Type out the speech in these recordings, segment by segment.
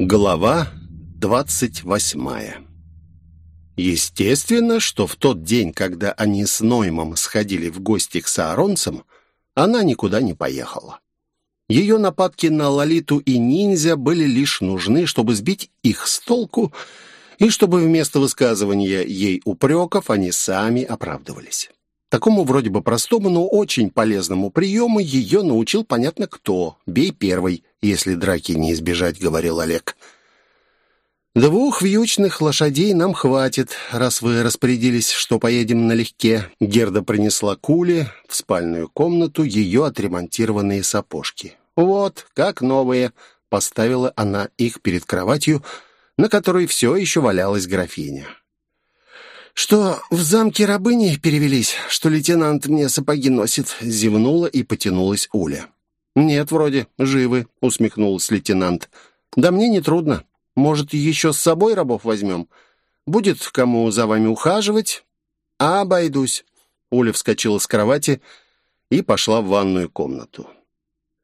Глава двадцать восьмая Естественно, что в тот день, когда они с Ноймом сходили в гости к сааронцам, она никуда не поехала. Ее нападки на Лолиту и ниндзя были лишь нужны, чтобы сбить их с толку, и чтобы вместо высказывания ей упреков они сами оправдывались. Такому вроде бы простому, но очень полезному приему ее научил понятно кто. «Бей первый, если драки не избежать», — говорил Олег. — «Двух вьючных лошадей нам хватит, раз вы распорядились, что поедем налегке». Герда принесла кули в спальную комнату ее отремонтированные сапожки. «Вот, как новые», — поставила она их перед кроватью, на которой все еще валялась графиня. «Что, в замке рабыни перевелись, что лейтенант мне сапоги носит?» — зевнула и потянулась Уля. «Нет, вроде, живы», — усмехнулась лейтенант. «Да мне не трудно. Может, еще с собой рабов возьмем? Будет кому за вами ухаживать? Обойдусь». Оля вскочила с кровати и пошла в ванную комнату.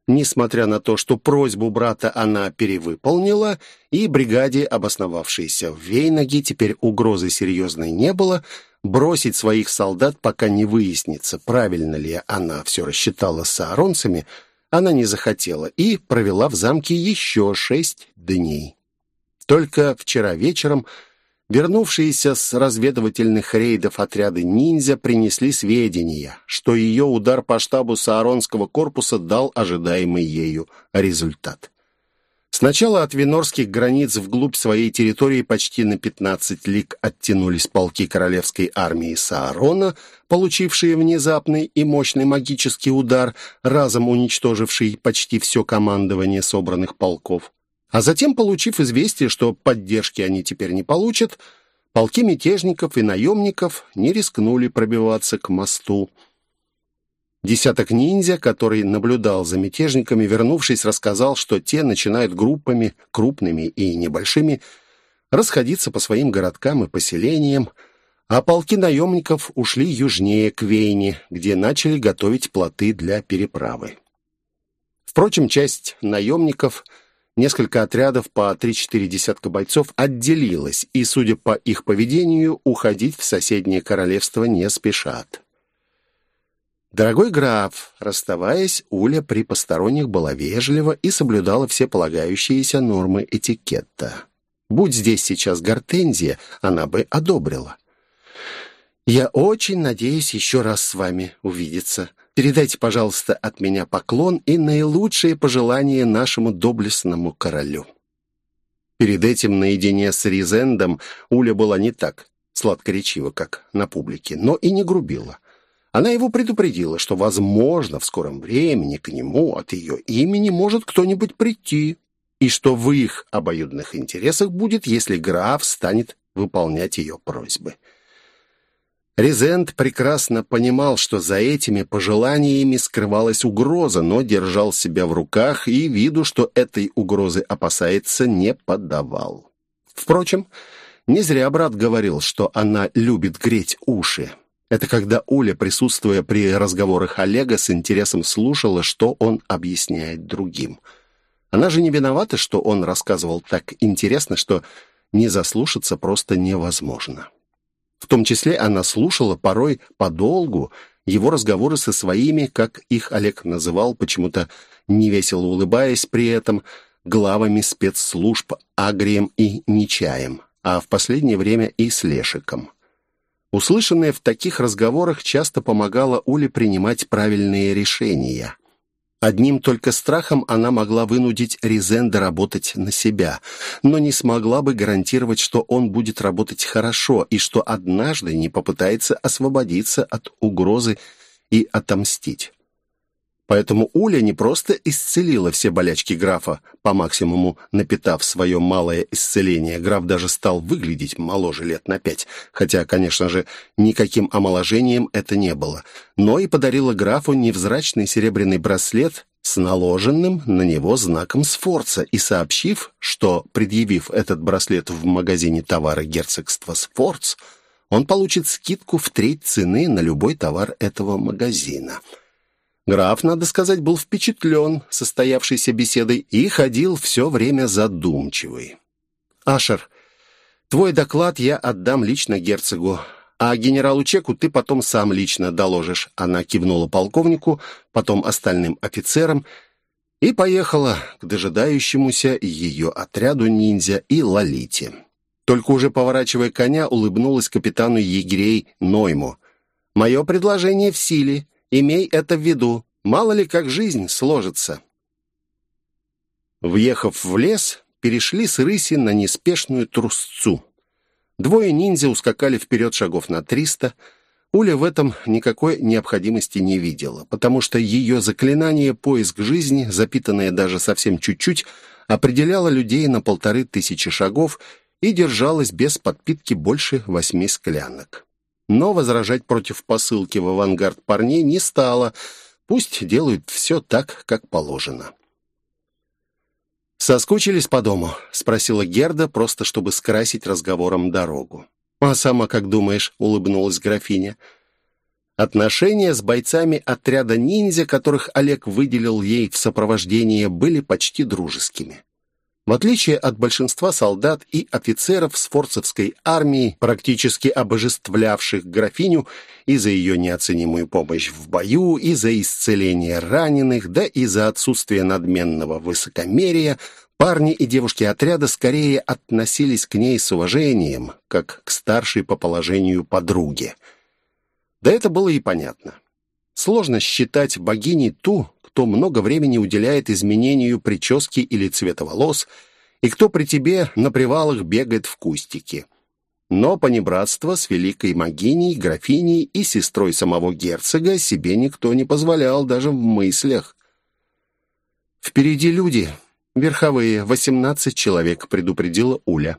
Несмотря на то, что просьбу брата она перевыполнила, и бригаде, обосновавшейся в Вейнаге, теперь угрозы серьезной не было, бросить своих солдат, пока не выяснится, правильно ли она все рассчитала с ааронцами, она не захотела и провела в замке еще шесть дней. Только вчера вечером вернувшиеся с разведывательных рейдов отряды ниндзя принесли сведения, что ее удар по штабу Сааронского корпуса дал ожидаемый ею результат. Сначала от винорских границ вглубь своей территории почти на 15 лиг оттянулись полки королевской армии Саарона, получившие внезапный и мощный магический удар, разом уничтоживший почти все командование собранных полков. А затем, получив известие, что поддержки они теперь не получат, полки мятежников и наемников не рискнули пробиваться к мосту. Десяток ниндзя, который наблюдал за мятежниками, вернувшись, рассказал, что те начинают группами, крупными и небольшими, расходиться по своим городкам и поселениям, а полки наемников ушли южнее к Вейне, где начали готовить плоты для переправы. Впрочем, часть наемников – Несколько отрядов по 3-4 десятка бойцов отделилось, и, судя по их поведению, уходить в соседнее королевство не спешат. Дорогой граф, расставаясь, Уля при посторонних была вежлива и соблюдала все полагающиеся нормы этикета. Будь здесь сейчас гортензия, она бы одобрила. «Я очень надеюсь еще раз с вами увидеться. Передайте, пожалуйста, от меня поклон и наилучшие пожелания нашему доблестному королю». Перед этим наедине с Ризендом Уля была не так сладкоречива, как на публике, но и не грубила. Она его предупредила, что, возможно, в скором времени к нему от ее имени может кто-нибудь прийти, и что в их обоюдных интересах будет, если граф станет выполнять ее просьбы. Резент прекрасно понимал, что за этими пожеланиями скрывалась угроза, но держал себя в руках и виду, что этой угрозы опасается, не подавал. Впрочем, не зря брат говорил, что она любит греть уши. Это когда Уля, присутствуя при разговорах Олега, с интересом слушала, что он объясняет другим. Она же не виновата, что он рассказывал так интересно, что не заслушаться просто невозможно. В том числе она слушала порой подолгу его разговоры со своими, как их Олег называл, почему-то невесело улыбаясь при этом, главами спецслужб Агрием и Нечаем, а в последнее время и с Лешиком. Услышанное в таких разговорах часто помогало Уле принимать правильные решения – Одним только страхом она могла вынудить Ризенда работать на себя, но не смогла бы гарантировать, что он будет работать хорошо и что однажды не попытается освободиться от угрозы и отомстить. Поэтому Уля не просто исцелила все болячки графа, по максимуму напитав свое малое исцеление. Граф даже стал выглядеть моложе лет на пять, хотя, конечно же, никаким омоложением это не было. Но и подарила графу невзрачный серебряный браслет с наложенным на него знаком Сфорца и сообщив, что, предъявив этот браслет в магазине товара герцогства Сфорц, он получит скидку в треть цены на любой товар этого магазина – Граф, надо сказать, был впечатлен состоявшейся беседой и ходил все время задумчивый. «Ашер, твой доклад я отдам лично герцогу, а генералу Чеку ты потом сам лично доложишь». Она кивнула полковнику, потом остальным офицерам и поехала к дожидающемуся ее отряду ниндзя и Лолите. Только уже поворачивая коня, улыбнулась капитану егерей Нойму. «Мое предложение в силе. Имей это в виду. Мало ли как жизнь сложится». Въехав в лес, перешли с рыси на неспешную трусцу. Двое ниндзя ускакали вперед шагов на триста. Уля в этом никакой необходимости не видела, потому что ее заклинание «Поиск жизни», запитанное даже совсем чуть-чуть, определяло людей на полторы тысячи шагов и держалось без подпитки больше восьми склянок но возражать против посылки в авангард парней не стало. Пусть делают все так, как положено. «Соскучились по дому?» — спросила Герда, просто чтобы скрасить разговором дорогу. «А сама как думаешь?» — улыбнулась графиня. Отношения с бойцами отряда ниндзя, которых Олег выделил ей в сопровождение, были почти дружескими. В отличие от большинства солдат и офицеров сфорцевской армии, практически обожествлявших графиню и за ее неоценимую помощь в бою, и за исцеление раненых, да и за отсутствие надменного высокомерия, парни и девушки отряда скорее относились к ней с уважением, как к старшей по положению подруге. Да это было и понятно. Сложно считать богиней ту, кто много времени уделяет изменению прически или цвета волос, и кто при тебе на привалах бегает в кустике. Но понебратство с великой могиней, графиней и сестрой самого герцога себе никто не позволял даже в мыслях. «Впереди люди, верховые, восемнадцать человек», — предупредила Уля.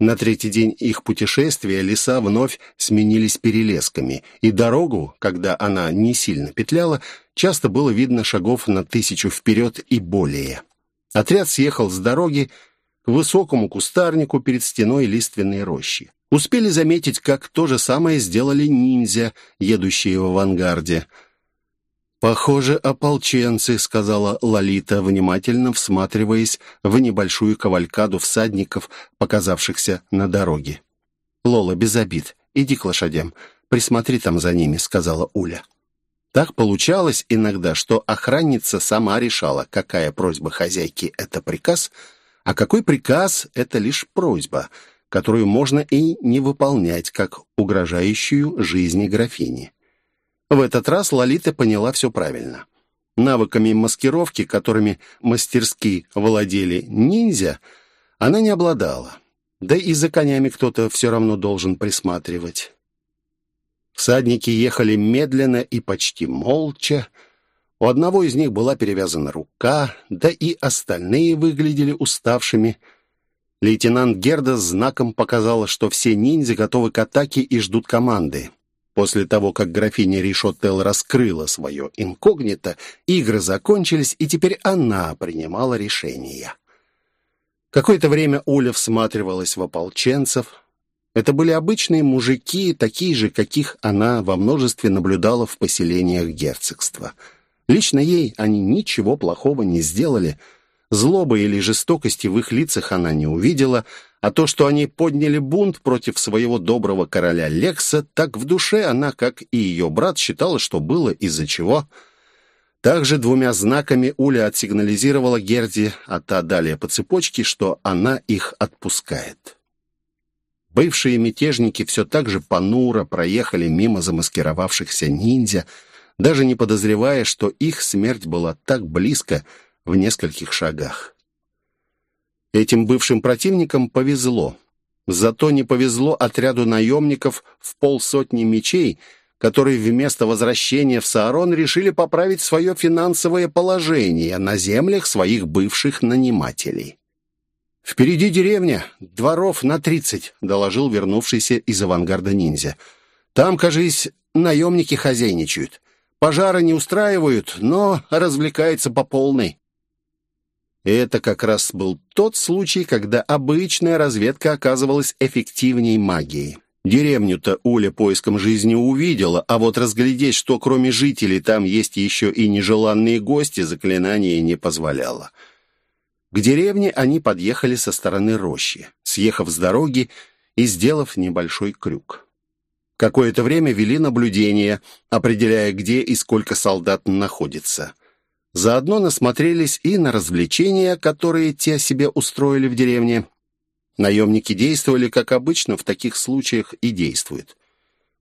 На третий день их путешествия леса вновь сменились перелесками, и дорогу, когда она не сильно петляла, часто было видно шагов на тысячу вперед и более. Отряд съехал с дороги к высокому кустарнику перед стеной лиственной рощи. Успели заметить, как то же самое сделали ниндзя, едущие в авангарде – «Похоже, ополченцы», — сказала Лолита, внимательно всматриваясь в небольшую кавалькаду всадников, показавшихся на дороге. «Лола, без обид. Иди к лошадям. Присмотри там за ними», — сказала Уля. Так получалось иногда, что охранница сама решала, какая просьба хозяйки — это приказ, а какой приказ — это лишь просьба, которую можно и не выполнять, как угрожающую жизни графини. В этот раз Лолита поняла все правильно. Навыками маскировки, которыми мастерски владели ниндзя, она не обладала. Да и за конями кто-то все равно должен присматривать. Всадники ехали медленно и почти молча. У одного из них была перевязана рука, да и остальные выглядели уставшими. Лейтенант Герда знаком показала, что все ниндзя готовы к атаке и ждут команды. После того, как графиня Ришотел раскрыла свое инкогнито, игры закончились, и теперь она принимала решения. Какое-то время Оля всматривалась в ополченцев. Это были обычные мужики, такие же, каких она во множестве наблюдала в поселениях герцогства. Лично ей они ничего плохого не сделали. Злобы или жестокости в их лицах она не увидела — а то, что они подняли бунт против своего доброго короля Лекса, так в душе она, как и ее брат, считала, что было из-за чего. Также двумя знаками Уля отсигнализировала Герди, а та далее по цепочке, что она их отпускает. Бывшие мятежники все так же понуро проехали мимо замаскировавшихся ниндзя, даже не подозревая, что их смерть была так близко в нескольких шагах. Этим бывшим противникам повезло. Зато не повезло отряду наемников в полсотни мечей, которые вместо возвращения в Саарон решили поправить свое финансовое положение на землях своих бывших нанимателей. «Впереди деревня, дворов на тридцать», — доложил вернувшийся из авангарда ниндзя. «Там, кажись, наемники хозяйничают. Пожары не устраивают, но развлекаются по полной». Это как раз был тот случай, когда обычная разведка оказывалась эффективней магии. Деревню-то Уля поиском жизни увидела, а вот разглядеть, что кроме жителей там есть еще и нежеланные гости, заклинание не позволяло. К деревне они подъехали со стороны рощи, съехав с дороги и сделав небольшой крюк. Какое-то время вели наблюдение, определяя, где и сколько солдат находится. Заодно насмотрелись и на развлечения, которые те себе устроили в деревне. Наемники действовали, как обычно в таких случаях и действуют.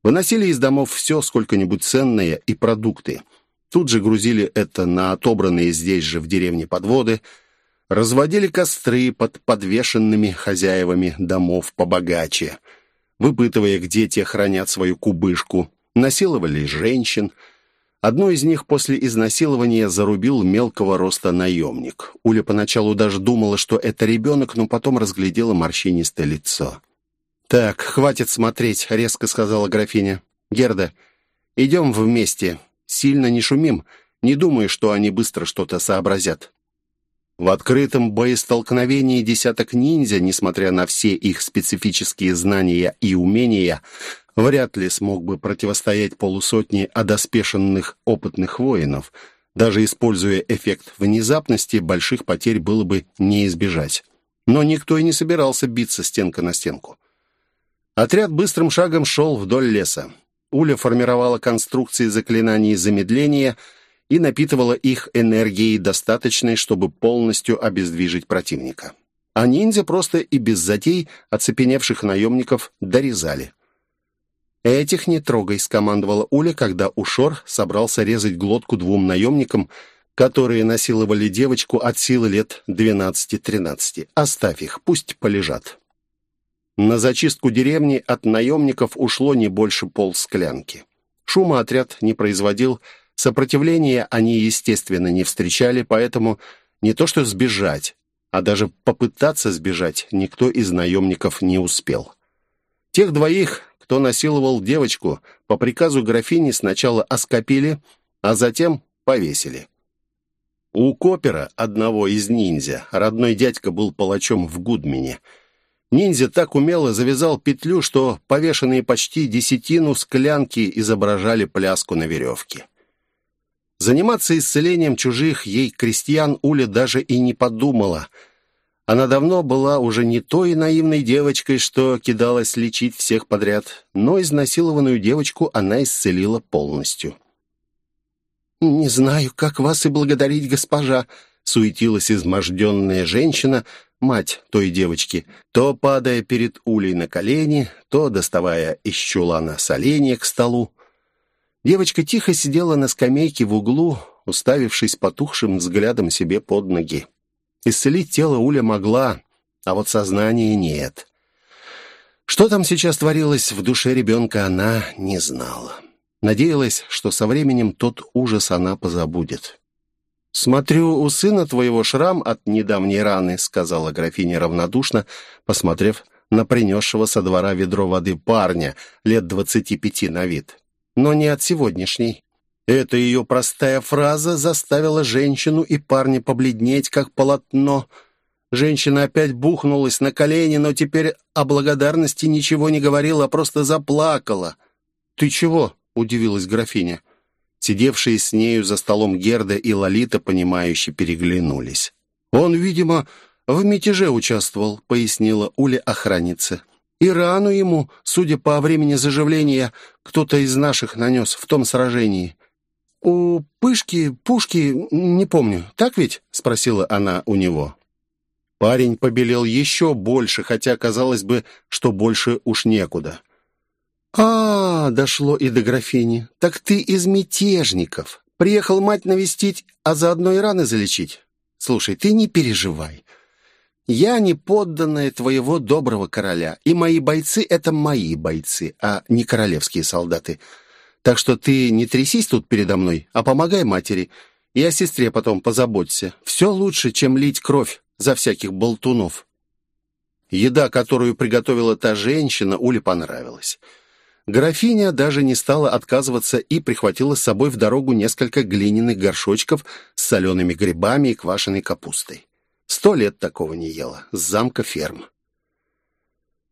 Выносили из домов все сколько-нибудь ценное и продукты. Тут же грузили это на отобранные здесь же в деревне подводы, разводили костры под подвешенными хозяевами домов побогаче – выпытывая, где те хранят свою кубышку. Насиловали женщин. Одну из них после изнасилования зарубил мелкого роста наемник. Уля поначалу даже думала, что это ребенок, но потом разглядела морщинистое лицо. «Так, хватит смотреть», — резко сказала графиня. «Герда, идем вместе. Сильно не шумим. Не думаю, что они быстро что-то сообразят». В открытом боестолкновении десяток ниндзя, несмотря на все их специфические знания и умения, вряд ли смог бы противостоять полусотне одоспешенных опытных воинов. Даже используя эффект внезапности, больших потерь было бы не избежать. Но никто и не собирался биться стенка на стенку. Отряд быстрым шагом шел вдоль леса. Уля формировала конструкции заклинаний замедления — и напитывала их энергией, достаточной, чтобы полностью обездвижить противника. А ниндзя просто и без затей оцепеневших наемников дорезали. «Этих не трогай», — скомандовала Уля, когда Ушор собрался резать глотку двум наемникам, которые насиловали девочку от силы лет 12-13. «Оставь их, пусть полежат». На зачистку деревни от наемников ушло не больше полсклянки. Шума отряд не производил, — Сопротивления они, естественно, не встречали, поэтому не то что сбежать, а даже попытаться сбежать никто из наемников не успел. Тех двоих, кто насиловал девочку, по приказу графини сначала оскопили, а затем повесили. У Копера, одного из ниндзя, родной дядька был палачом в Гудмине. Ниндзя так умело завязал петлю, что повешенные почти десятину склянки изображали пляску на веревке. Заниматься исцелением чужих ей крестьян Уля даже и не подумала. Она давно была уже не той наивной девочкой, что кидалась лечить всех подряд, но изнасилованную девочку она исцелила полностью. «Не знаю, как вас и благодарить, госпожа», — суетилась изможденная женщина, мать той девочки, то падая перед Улей на колени, то доставая из чулана соленья к столу. Девочка тихо сидела на скамейке в углу, уставившись потухшим взглядом себе под ноги. Исцелить тело Уля могла, а вот сознание нет. Что там сейчас творилось в душе ребенка, она не знала. Надеялась, что со временем тот ужас она позабудет. «Смотрю, у сына твоего шрам от недавней раны», — сказала графиня равнодушно, посмотрев на принесшего со двора ведро воды парня, лет двадцати пяти на вид но не от сегодняшней. Эта ее простая фраза заставила женщину и парня побледнеть, как полотно. Женщина опять бухнулась на колени, но теперь о благодарности ничего не говорила, а просто заплакала. «Ты чего?» — удивилась графиня. Сидевшие с нею за столом Герда и Лолита, понимающе переглянулись. «Он, видимо, в мятеже участвовал», — пояснила Уля охранница. И рану ему, судя по времени заживления, кто-то из наших нанес в том сражении. «У Пышки, Пушки, не помню, так ведь?» — спросила она у него. Парень побелел еще больше, хотя казалось бы, что больше уж некуда. «А, дошло и до графини. Так ты из мятежников. Приехал мать навестить, а заодно и раны залечить. Слушай, ты не переживай. Я не подданная твоего доброго короля, и мои бойцы — это мои бойцы, а не королевские солдаты. Так что ты не трясись тут передо мной, а помогай матери, и о сестре потом позаботься. Все лучше, чем лить кровь за всяких болтунов». Еда, которую приготовила та женщина, Уле понравилась. Графиня даже не стала отказываться и прихватила с собой в дорогу несколько глиняных горшочков с солеными грибами и квашеной капустой. Сто лет такого не ела. С замка ферм.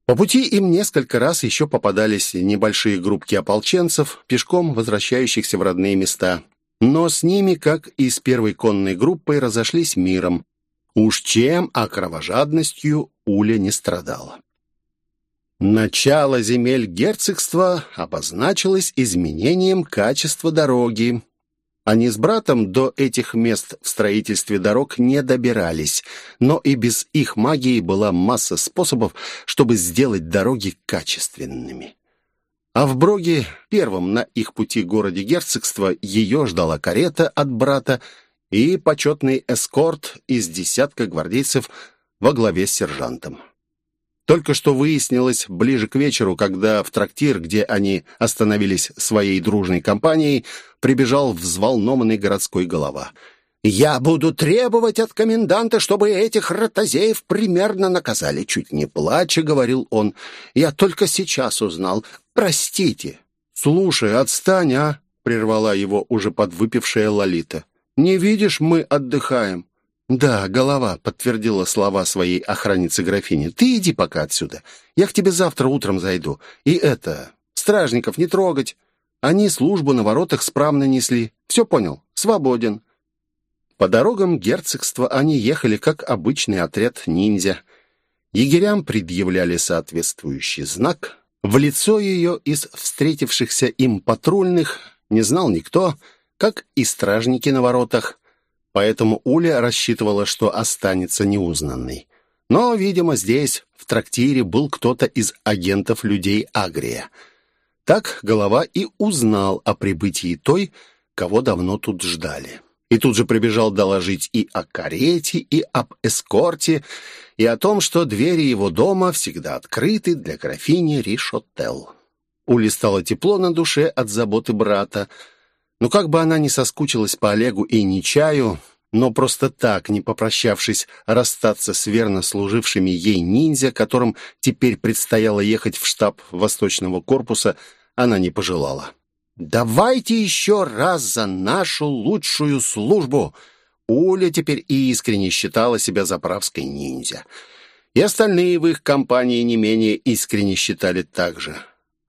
По пути им несколько раз еще попадались небольшие группки ополченцев, пешком возвращающихся в родные места. Но с ними, как и с первой конной группой, разошлись миром. Уж чем, а кровожадностью Уля не страдала. Начало земель герцогства обозначилось изменением качества дороги. Они с братом до этих мест в строительстве дорог не добирались, но и без их магии была масса способов, чтобы сделать дороги качественными. А в Броге, первом на их пути городе герцогства, ее ждала карета от брата и почетный эскорт из десятка гвардейцев во главе с сержантом. Только что выяснилось ближе к вечеру, когда в трактир, где они остановились своей дружной компанией, прибежал взволнованный городской голова. «Я буду требовать от коменданта, чтобы этих ротозеев примерно наказали». Чуть не плача, говорил он. «Я только сейчас узнал. Простите». «Слушай, отстань, а!» — прервала его уже подвыпившая Лолита. «Не видишь, мы отдыхаем». «Да, голова», — подтвердила слова своей охранницы графини. «Ты иди пока отсюда. Я к тебе завтра утром зайду. И это... Стражников не трогать. Они службу на воротах справно несли. Все понял? Свободен». По дорогам герцогства они ехали, как обычный отряд ниндзя. Егерям предъявляли соответствующий знак. В лицо ее из встретившихся им патрульных не знал никто, как и стражники на воротах — поэтому Уля рассчитывала, что останется неузнанной. Но, видимо, здесь, в трактире, был кто-то из агентов людей Агрия. Так голова и узнал о прибытии той, кого давно тут ждали. И тут же прибежал доложить и о карете, и об эскорте, и о том, что двери его дома всегда открыты для графини Ришотел. Уле стало тепло на душе от заботы брата, но как бы она ни соскучилась по Олегу и Нечаю, но просто так, не попрощавшись, расстаться с верно служившими ей ниндзя, которым теперь предстояло ехать в штаб Восточного корпуса, она не пожелала. «Давайте еще раз за нашу лучшую службу!» Уля теперь искренне считала себя заправской ниндзя. И остальные в их компании не менее искренне считали так же.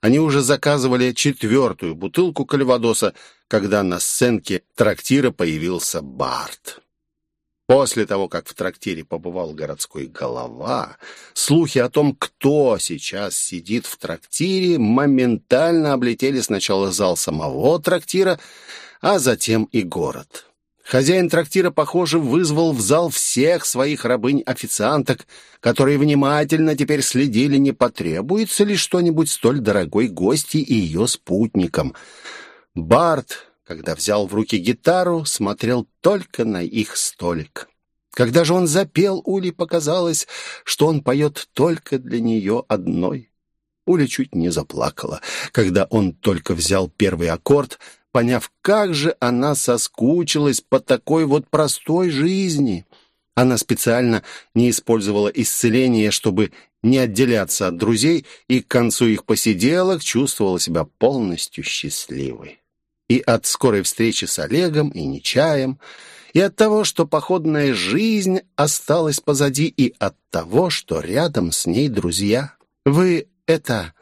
Они уже заказывали четвертую бутылку кальвадоса, когда на сценке трактира появился Барт. После того, как в трактире побывал городской голова, слухи о том, кто сейчас сидит в трактире, моментально облетели сначала зал самого трактира, а затем и город. Хозяин трактира, похоже, вызвал в зал всех своих рабынь-официанток, которые внимательно теперь следили, не потребуется ли что-нибудь столь дорогой гости и ее спутникам. Барт, когда взял в руки гитару, смотрел только на их столик. Когда же он запел, Уле показалось, что он поет только для нее одной. Уля чуть не заплакала, когда он только взял первый аккорд, поняв, как же она соскучилась по такой вот простой жизни. Она специально не использовала исцеление, чтобы не отделяться от друзей, и к концу их посиделок чувствовала себя полностью счастливой. И от скорой встречи с Олегом и Нечаем, и от того, что походная жизнь осталась позади, и от того, что рядом с ней друзья. «Вы это...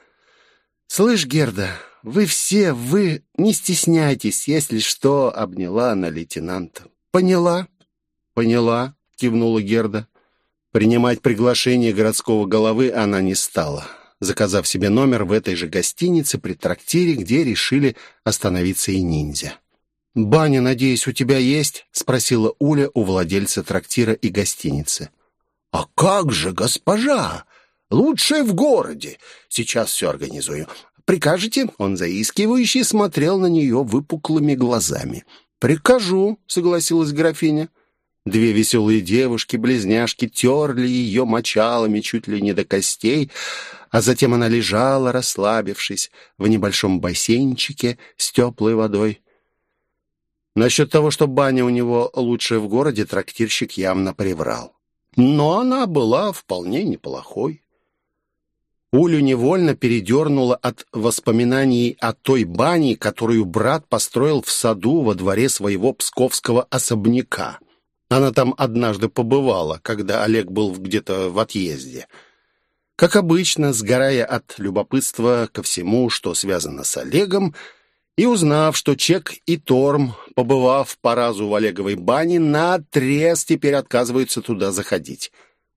Слышь, Герда, вы все, вы не стесняйтесь, если что, обняла она лейтенанта. Поняла? Поняла, кивнула Герда. Принимать приглашение городского головы она не стала, заказав себе номер в этой же гостинице при трактире, где решили остановиться и ниндзя. «Баня, надеюсь, у тебя есть?» — спросила Уля у владельца трактира и гостиницы. «А как же, госпожа! Лучшая в городе! Сейчас все организую. Прикажете?» Он заискивающе смотрел на нее выпуклыми глазами. «Прикажу», — согласилась графиня. Две веселые девушки, близняшки, терли ее мочалами чуть ли не до костей, а затем она лежала, расслабившись, в небольшом бассейнчике с теплой водой. Насчет того, что баня у него лучшая в городе, трактирщик явно приврал. Но она была вполне неплохой. Улю невольно передернуло от воспоминаний о той бане, которую брат построил в саду во дворе своего псковского особняка. Она там однажды побывала, когда Олег был где-то в отъезде. Как обычно, сгорая от любопытства ко всему, что связано с Олегом, и узнав, что Чек и Торм, побывав по разу в Олеговой бане, наотрез теперь отказываются туда заходить.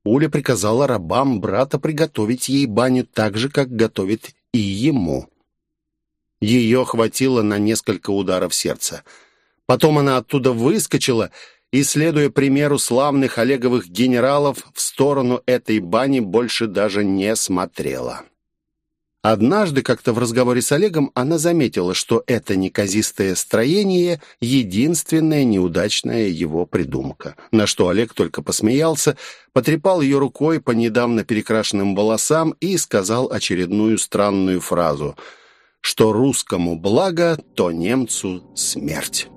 Уля приказала рабам брата приготовить ей баню так же, как готовит и ему. Ее хватило на несколько ударов сердца. Потом она оттуда выскочила и, следуя примеру славных Олеговых генералов, в сторону этой бани больше даже не смотрела. Однажды, как-то в разговоре с Олегом, она заметила, что это неказистое строение — единственная неудачная его придумка. На что Олег только посмеялся, потрепал ее рукой по недавно перекрашенным волосам и сказал очередную странную фразу — что русскому благо, то немцу смерть.